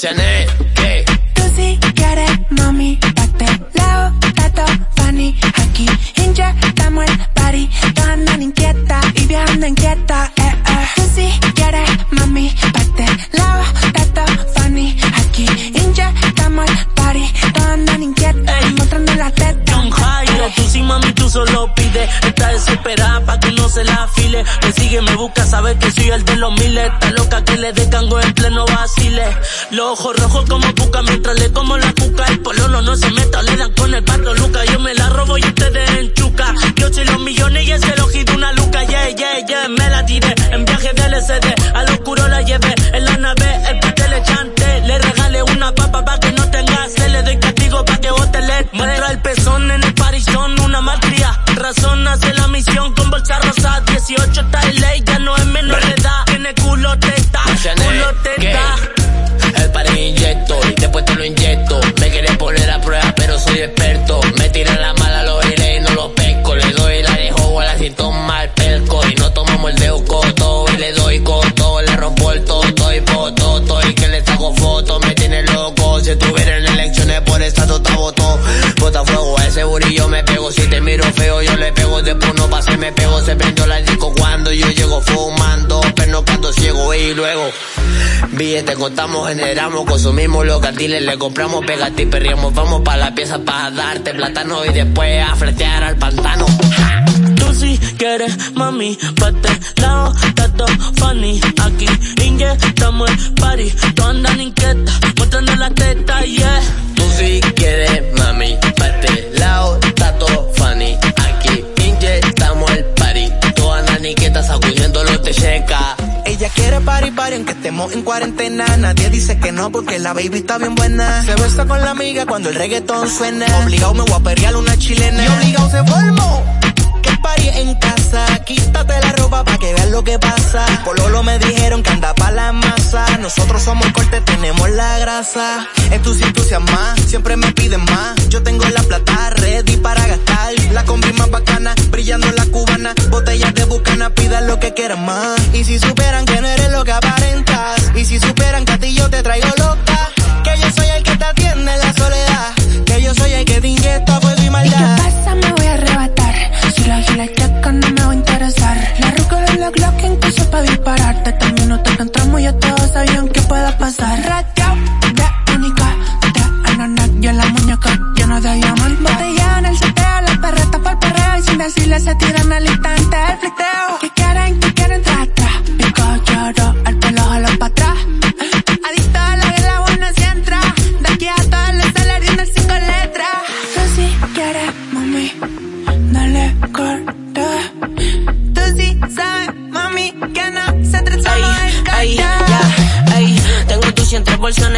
¿qué? Tú si quieres, mami, date lado, tato, funny. Aquí inyectamos el party, todas andan inquieta y viajando inquieta, eh, eh. Tú si quieres, mami, date lado, tato, funny. Aquí inyectamos el party, todas andan inquieta mostrando la teta. John Jairo, tú sí, mami, tú solo pides. Está desesperada pa' que se la afile. Me sigue, me busca, sabe que soy el de los miles. Está loca que le dé cango en pleno vacile. Los ojos rojos como puca mientras le como la cuca. El pololo no se meta, le dan con el pato Luca. Yo me la robo y ustedes en chuca. Yo soy los millones y ese el de una luca. Yeah, yeah, yeah, me la tiré en viaje de LCD. Al oscuro la llevé en la nave, con bolsa rosa. 18 está en ley, ya no es menor de edad. Tiene culo teta, culo teta. Se prendió la disco cuando yo llego fumando. Pero no ciego y luego. Billete contamos, generamos, consumimos los cartiles, le compramos, pegate y perriamos, vamos pa' la pieza para darte plátano y después a fretear al pantano. Tú si quieres, mami, pate lado, tato, funny, aquí inyectamos el party, tú andan inquieta, mostrando la teta, yeah. Checa. Ella quiere party party aunque estemos en cuarentena. Nadie dice que no porque la baby está bien buena. Se besa con la amiga cuando el reggaetón suena. Obligado me voy a perrear una chilena. Y obligado se formó. Que party en casa. Quítate la ropa pa' que veas lo que pasa. Pololo me dijeron que anda pa' la masa. Nosotros somos corte, tenemos la grasa. En tus más, siempre me piden más. Yo tengo la plata ready para gastar. La combi más bacana, brillando la de bucana, pidan lo que quieran más. Y si supieran que no eres lo que aparentas. Y si supieran que a ti yo te traigo loca. Que yo soy el que te atiende en la soledad. Que yo soy el que te inyecta fuego y maldad. ¿Y qué pasa? Me voy a arrebatar. Si la gila checa no me va a interesar. La ruca de la Glock incluso para dispararte. También no te encontramos, ya todos sabían que pueda pasar. Rateo de única, de ananá, yo la muñeca llena de diamantes. Botella en el seteo, las perretas por perreo. Y sin decirle se tiran al instante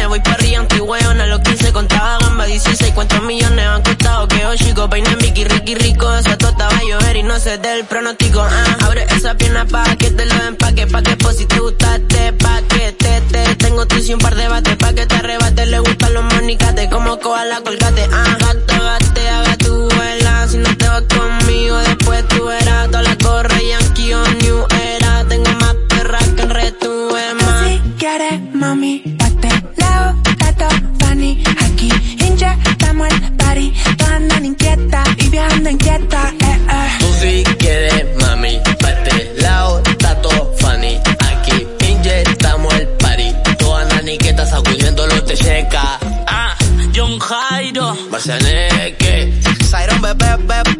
voy pa' arriba, weona, lo 15 contaba gamba, 16, cuántos millones han costado, que hoy chico, peine Mickey, Ricky, rico, esa tota va a llover y no sé del pronóstico, ah, abre esa pierna pa' que te lo empaque, pa' que por si te gustaste, pa' que te, te, tengo tus y un par de bates, pa' que te arrebate, le gustan los monicates, como la colgate, ah, gate, haga tu vuela, si no te vas conmigo, después tú verás, inquieta, eh, eh. Tú si quieres, mami, parte lado, tato, funny, aquí inyectamos el party, todas andan inquietas sacudiendo los te checa. Ah, John Jairo. Marcianeque. Siron bebé, bebé.